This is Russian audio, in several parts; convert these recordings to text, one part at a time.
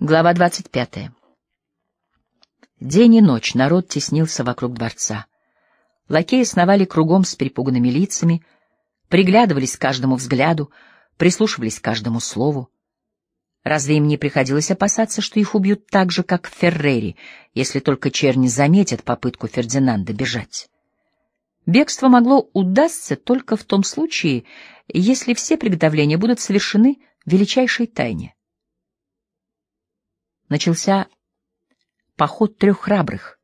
Глава 25. День и ночь народ теснился вокруг дворца. Лакеи сновали кругом с перепуганными лицами, приглядывались к каждому взгляду, прислушивались к каждому слову. Разве им не приходилось опасаться, что их убьют так же, как Феррери, если только черни заметят попытку Фердинанда бежать? Бегство могло удастся только в том случае, если все приготовления будут совершены в величайшей тайне начался поход трех храбрых,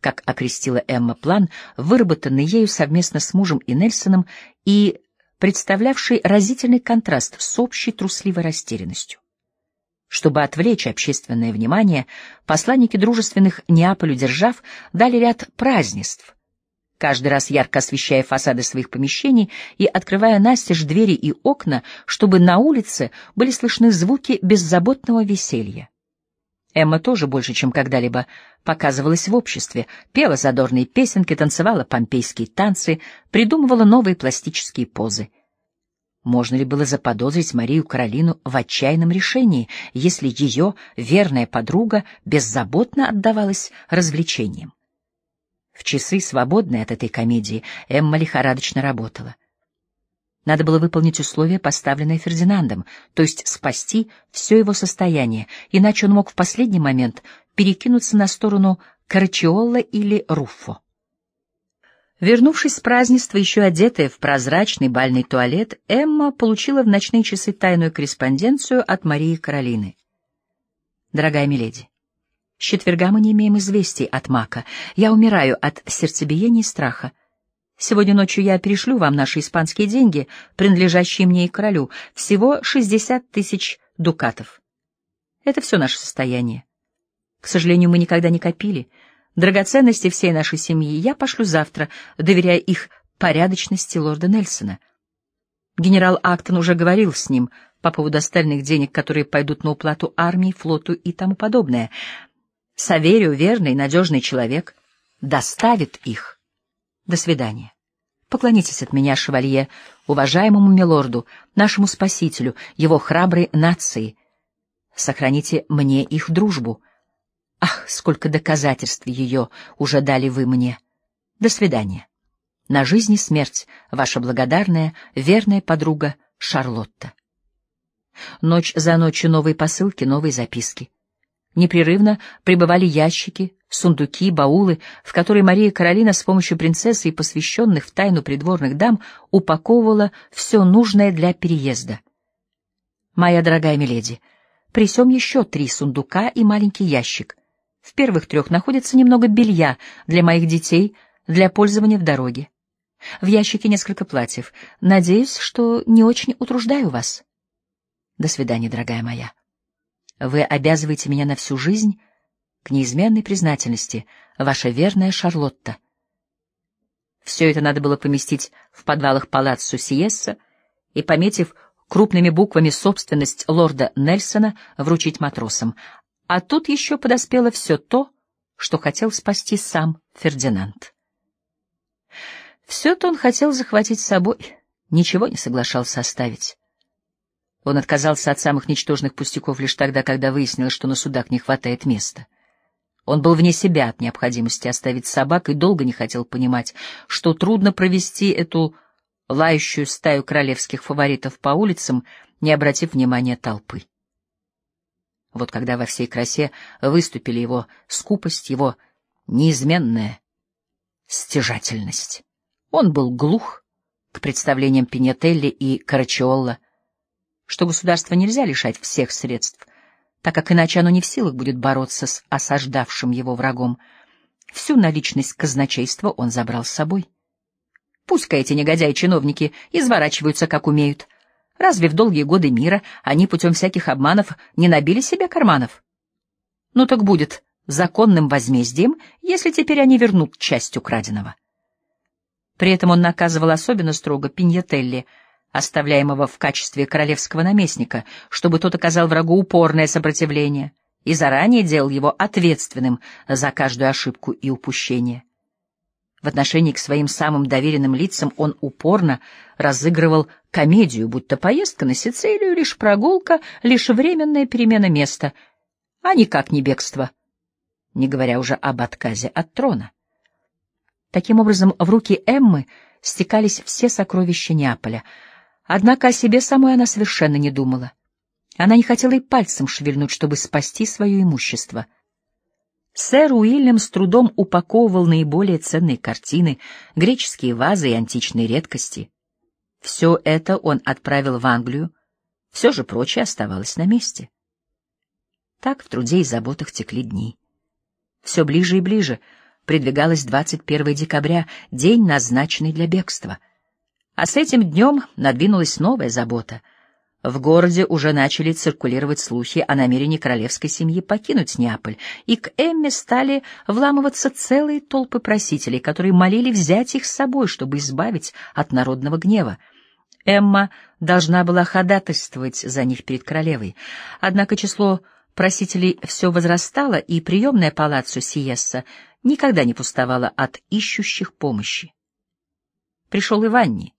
как окрестила Эмма план, выработанный ею совместно с мужем и Нельсоном и представлявший разительный контраст с общей трусливой растерянностью. Чтобы отвлечь общественное внимание, посланники дружественных Неаполю держав дали ряд празднеств, каждый раз ярко освещая фасады своих помещений и открывая настежь двери и окна, чтобы на улице были слышны звуки беззаботного веселья. Эмма тоже больше, чем когда-либо показывалась в обществе, пела задорные песенки, танцевала помпейские танцы, придумывала новые пластические позы. Можно ли было заподозрить Марию Каролину в отчаянном решении, если ее верная подруга беззаботно отдавалась развлечениям? В часы, свободные от этой комедии, Эмма лихорадочно работала — надо было выполнить условия, поставленные Фердинандом, то есть спасти все его состояние, иначе он мог в последний момент перекинуться на сторону Карачиолла или Руффо. Вернувшись с празднества, еще одетая в прозрачный бальный туалет, Эмма получила в ночные часы тайную корреспонденцию от Марии Каролины. «Дорогая миледи, с четверга мы не имеем известий от Мака. Я умираю от сердцебиения и страха. Сегодня ночью я перешлю вам наши испанские деньги, принадлежащие мне и королю, всего 60 тысяч дукатов. Это все наше состояние. К сожалению, мы никогда не копили. Драгоценности всей нашей семьи я пошлю завтра, доверяя их порядочности лорда Нельсона. Генерал Актон уже говорил с ним по поводу остальных денег, которые пойдут на уплату армии, флоту и тому подобное. Саверио, верный, надежный человек, доставит их. До свидания. Поклонитесь от меня, шевалье, уважаемому милорду, нашему спасителю, его храброй нации. Сохраните мне их дружбу. Ах, сколько доказательств ее уже дали вы мне. До свидания. На жизнь и смерть ваша благодарная, верная подруга Шарлотта. Ночь за ночью новые посылки, новые записки. Непрерывно прибывали ящики, сундуки, баулы, в которые Мария Каролина с помощью принцессы и посвященных в тайну придворных дам упаковывала все нужное для переезда. «Моя дорогая миледи, присем еще три сундука и маленький ящик. В первых трех находится немного белья для моих детей, для пользования в дороге. В ящике несколько платьев. Надеюсь, что не очень утруждаю вас. До свидания, дорогая моя. Вы обязываете меня на всю жизнь к неизменной признательности, ваша верная Шарлотта. Все это надо было поместить в подвалах палаццо Сиесса и, пометив крупными буквами собственность лорда Нельсона, вручить матросам. А тут еще подоспело все то, что хотел спасти сам Фердинанд. Все-то он хотел захватить с собой, ничего не соглашался оставить. Он отказался от самых ничтожных пустяков лишь тогда, когда выяснилось, что на судах не хватает места. Он был вне себя от необходимости оставить собак и долго не хотел понимать, что трудно провести эту лающую стаю королевских фаворитов по улицам, не обратив внимания толпы. Вот когда во всей красе выступили его скупость, его неизменная стяжательность. Он был глух к представлениям Пинетелли и Карачиолла, что государство нельзя лишать всех средств — так как иначе оно не в силах будет бороться с осаждавшим его врагом. Всю наличность казначейства он забрал с собой. Пусть-ка эти негодяи-чиновники изворачиваются, как умеют. Разве в долгие годы мира они путем всяких обманов не набили себе карманов? Ну так будет законным возмездием, если теперь они вернут часть украденного. При этом он наказывал особенно строго Пиньетелли — оставляемого в качестве королевского наместника, чтобы тот оказал врагу упорное сопротивление и заранее делал его ответственным за каждую ошибку и упущение. В отношении к своим самым доверенным лицам он упорно разыгрывал комедию, будто поездка на Сицилию — лишь прогулка, лишь временная перемена места, а никак не бегство, не говоря уже об отказе от трона. Таким образом, в руки Эммы стекались все сокровища Неаполя, однако о себе самой она совершенно не думала. Она не хотела и пальцем шевельнуть, чтобы спасти свое имущество. Сэр Уильям с трудом упаковывал наиболее ценные картины, греческие вазы и античные редкости. Все это он отправил в Англию, все же прочее оставалось на месте. Так в труде и заботах текли дни. Все ближе и ближе придвигалось 21 декабря, день, назначенный для бегства. А с этим днем надвинулась новая забота — в городе уже начали циркулировать слухи о намерении королевской семьи покинуть Неаполь, и к Эмме стали вламываться целые толпы просителей, которые молили взять их с собой, чтобы избавить от народного гнева. Эмма должна была ходатайствовать за них перед королевой. Однако число просителей все возрастало, и приемная палаццо Сиесса никогда не пустовала от ищущих помощи. Пришел Иванни,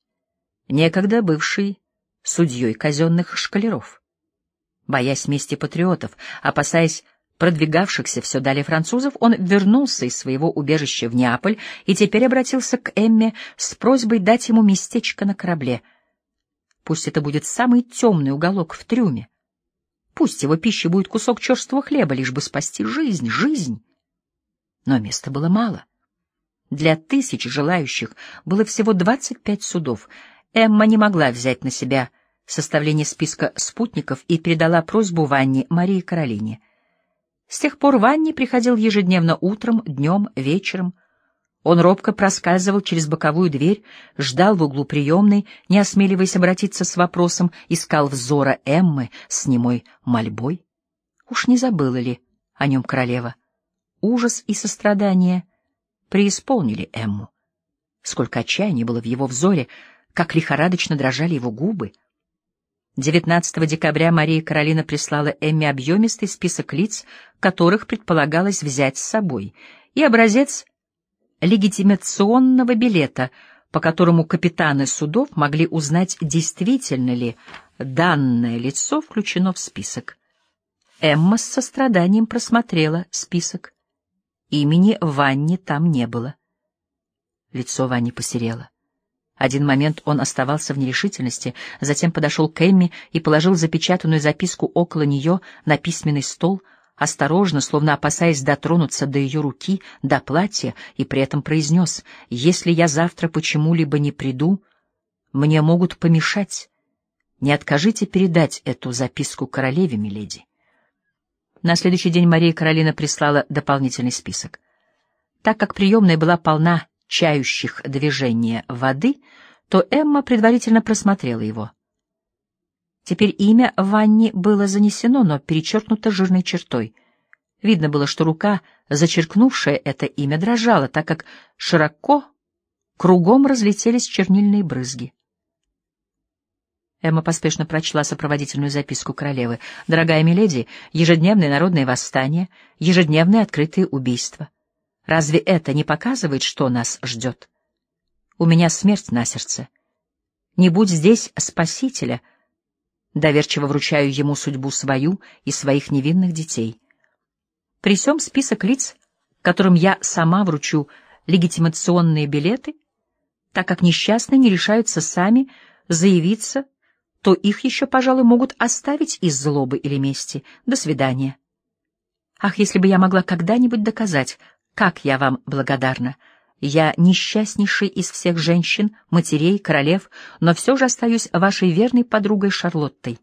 некогда бывший судьей казенных шкалеров. Боясь мести патриотов, опасаясь продвигавшихся все далее французов, он вернулся из своего убежища в Неаполь и теперь обратился к Эмме с просьбой дать ему местечко на корабле. Пусть это будет самый темный уголок в трюме. Пусть его пищей будет кусок черствого хлеба, лишь бы спасти жизнь, жизнь. Но места было мало. Для тысяч желающих было всего двадцать пять судов. Эмма не могла взять на себя составление списка спутников и передала просьбу Ванне Марии Каролине. С тех пор Ванне приходил ежедневно утром, днем, вечером. Он робко проскальзывал через боковую дверь, ждал в углу приемной, не осмеливаясь обратиться с вопросом, искал взора Эммы с немой мольбой. Уж не забыла ли о нем королева? Ужас и сострадание преисполнили Эмму. Сколько отчаяния было в его взоре, как лихорадочно дрожали его губы — 19 декабря Мария Каролина прислала Эмме объемистый список лиц, которых предполагалось взять с собой, и образец легитимационного билета, по которому капитаны судов могли узнать, действительно ли данное лицо включено в список. Эмма с состраданием просмотрела список. Имени Ванни там не было. Лицо Ванни посерело. Один момент он оставался в нерешительности, затем подошел к Эмми и положил запечатанную записку около нее на письменный стол, осторожно, словно опасаясь дотронуться до ее руки, до платья, и при этом произнес, «Если я завтра почему-либо не приду, мне могут помешать. Не откажите передать эту записку королеве, миледи». На следующий день Мария Каролина прислала дополнительный список. Так как приемная была полна чающих движения воды, то Эмма предварительно просмотрела его. Теперь имя Ванни было занесено, но перечеркнуто жирной чертой. Видно было, что рука, зачеркнувшая это имя, дрожала, так как широко кругом разлетелись чернильные брызги. Эмма поспешно прочла сопроводительную записку королевы. «Дорогая миледи, ежедневное народное восстание, ежедневное открытое убийство. Разве это не показывает, что нас ждет? У меня смерть на сердце. Не будь здесь спасителя, доверчиво вручаю ему судьбу свою и своих невинных детей. Присем список лиц, которым я сама вручу легитимационные билеты, так как несчастные не решаются сами заявиться, то их еще, пожалуй, могут оставить из злобы или мести. До свидания. Ах, если бы я могла когда-нибудь доказать, как я вам благодарна! Я несчастнейший из всех женщин, матерей, королев, но все же остаюсь вашей верной подругой Шарлоттой.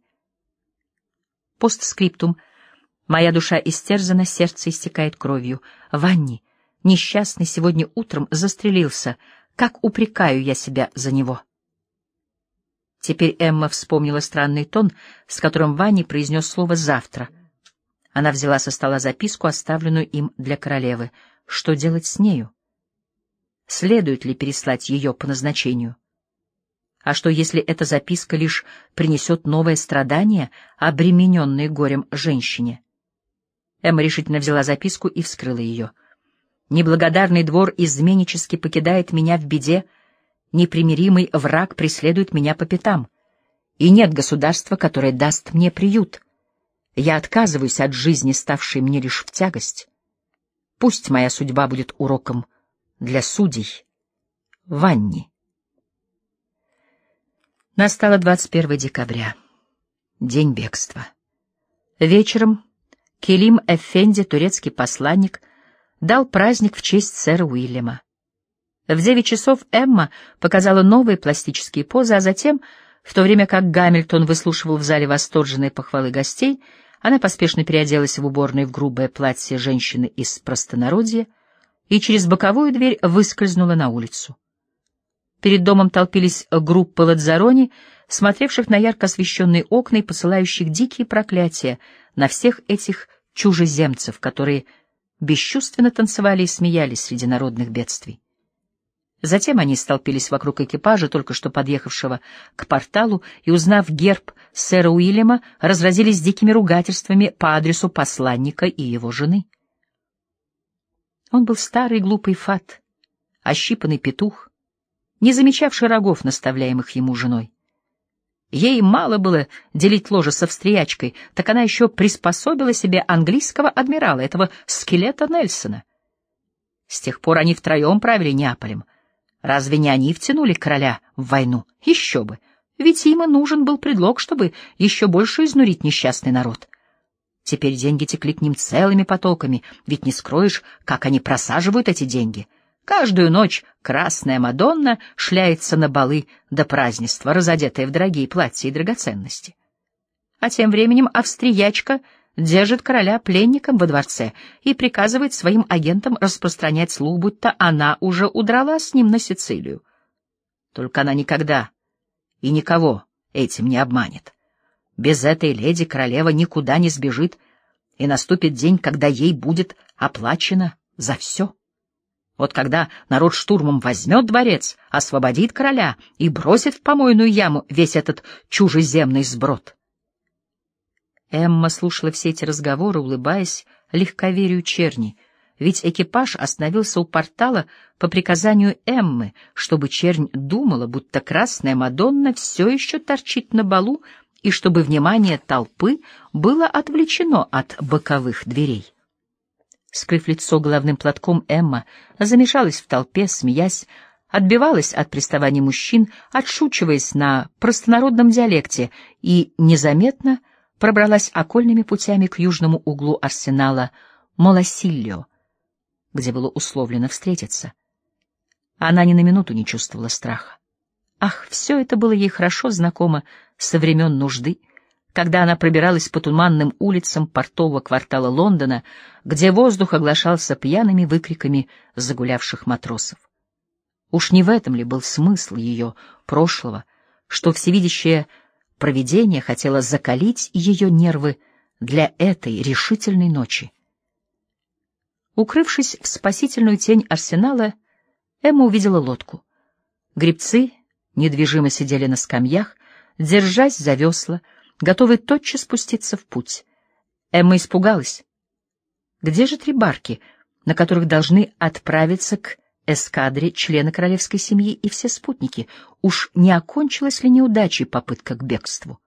Постскриптум. Моя душа истерзана, сердце истекает кровью. Ванни, несчастный сегодня утром застрелился. Как упрекаю я себя за него. Теперь Эмма вспомнила странный тон, с которым Ванни произнес слово «завтра». Она взяла со стола записку, оставленную им для королевы — что делать с нею? Следует ли переслать ее по назначению? А что, если эта записка лишь принесет новое страдание, обремененное горем женщине? Эмма решительно взяла записку и вскрыла ее. «Неблагодарный двор изменнически покидает меня в беде, непримиримый враг преследует меня по пятам, и нет государства, которое даст мне приют. Я отказываюсь от жизни, ставшей мне лишь в тягость. Пусть моя судьба будет уроком для судей. Ванни. Настало 21 декабря. День бегства. Вечером Келим Эфенди, турецкий посланник, дал праздник в честь сэра Уильяма. В девять часов Эмма показала новые пластические позы, а затем, в то время как Гамильтон выслушивал в зале восторженные похвалы гостей, она поспешно переоделась в уборной в грубое платье женщины из простонародья и через боковую дверь выскользнула на улицу. Перед домом толпились группы ладзарони, смотревших на ярко освещенные окна и посылающих дикие проклятия на всех этих чужеземцев, которые бесчувственно танцевали и смеялись среди народных бедствий. Затем они столпились вокруг экипажа, только что подъехавшего к порталу, и, узнав герб сэра Уильяма, разразились дикими ругательствами по адресу посланника и его жены. Он был старый глупый фат, ощипанный петух, не замечавший рогов, наставляемых ему женой. Ей мало было делить ложе с австриячкой, так она еще приспособила себе английского адмирала, этого скелета Нельсона. С тех пор они втроем правили Неаполем — Разве не они втянули короля в войну? Еще бы. Ведь им и нужен был предлог, чтобы еще больше изнурить несчастный народ. Теперь деньги текли к ним целыми потоками, ведь не скроешь, как они просаживают эти деньги. Каждую ночь красная Мадонна шляется на балы до празднества, разодетая в дорогие платья и драгоценности. А тем временем австриячка держит короля пленником во дворце и приказывает своим агентам распространять слух, будто она уже удрала с ним на Сицилию. Только она никогда и никого этим не обманет. Без этой леди королева никуда не сбежит, и наступит день, когда ей будет оплачено за все. Вот когда народ штурмом возьмет дворец, освободит короля и бросит в помойную яму весь этот чужеземный сброд. Эмма слушала все эти разговоры, улыбаясь легковерию черни, ведь экипаж остановился у портала по приказанию Эммы, чтобы чернь думала, будто красная Мадонна все еще торчит на балу, и чтобы внимание толпы было отвлечено от боковых дверей. Скрыв лицо головным платком, Эмма замешалась в толпе, смеясь, отбивалась от приставаний мужчин, отшучиваясь на простонародном диалекте и незаметно — пробралась окольными путями к южному углу арсенала Молосильо, где было условлено встретиться. Она ни на минуту не чувствовала страха. Ах, все это было ей хорошо знакомо со времен нужды, когда она пробиралась по туманным улицам портового квартала Лондона, где воздух оглашался пьяными выкриками загулявших матросов. Уж не в этом ли был смысл ее прошлого, что всевидящее Провидение хотело закалить ее нервы для этой решительной ночи. Укрывшись в спасительную тень арсенала, Эмма увидела лодку. Гребцы недвижимо сидели на скамьях, держась за весла, готовые тотчас спуститься в путь. Эмма испугалась. Где же три барки, на которых должны отправиться к эскадре члены королевской семьи и все спутники. Уж не окончилась ли неудачей попытка к бегству?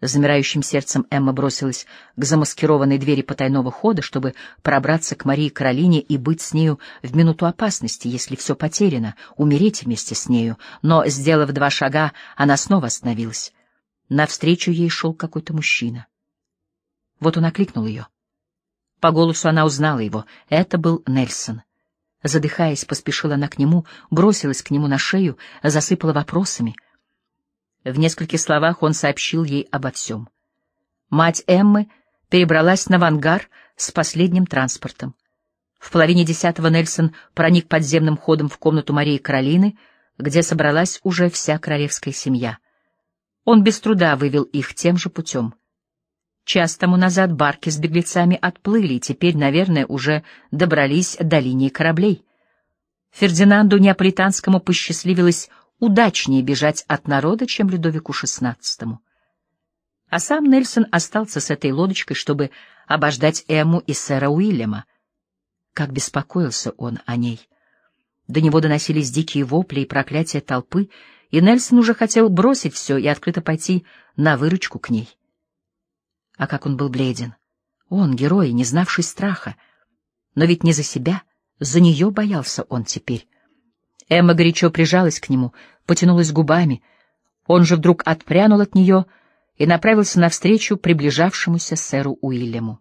Замирающим сердцем Эмма бросилась к замаскированной двери потайного хода, чтобы пробраться к Марии Каролине и быть с нею в минуту опасности, если все потеряно, умереть вместе с нею. Но, сделав два шага, она снова остановилась. Навстречу ей шел какой-то мужчина. Вот он окликнул ее. По голосу она узнала его. Это был Нельсон. Задыхаясь, поспешила она к нему, бросилась к нему на шею, засыпала вопросами. В нескольких словах он сообщил ей обо всем. Мать Эммы перебралась на Вангар с последним транспортом. В половине десятого Нельсон проник подземным ходом в комнату Марии Каролины, где собралась уже вся королевская семья. Он без труда вывел их тем же путем. Час тому назад барки с беглецами отплыли и теперь, наверное, уже добрались до линии кораблей. Фердинанду Неаполитанскому посчастливилось удачнее бежать от народа, чем Людовику XVI. А сам Нельсон остался с этой лодочкой, чтобы обождать Эму и сэра Уильяма. Как беспокоился он о ней. До него доносились дикие вопли и проклятия толпы, и Нельсон уже хотел бросить все и открыто пойти на выручку к ней. А как он был бледен! Он, герой, не знавший страха. Но ведь не за себя, за нее боялся он теперь. Эмма горячо прижалась к нему, потянулась губами. Он же вдруг отпрянул от нее и направился навстречу приближавшемуся сэру Уильяму.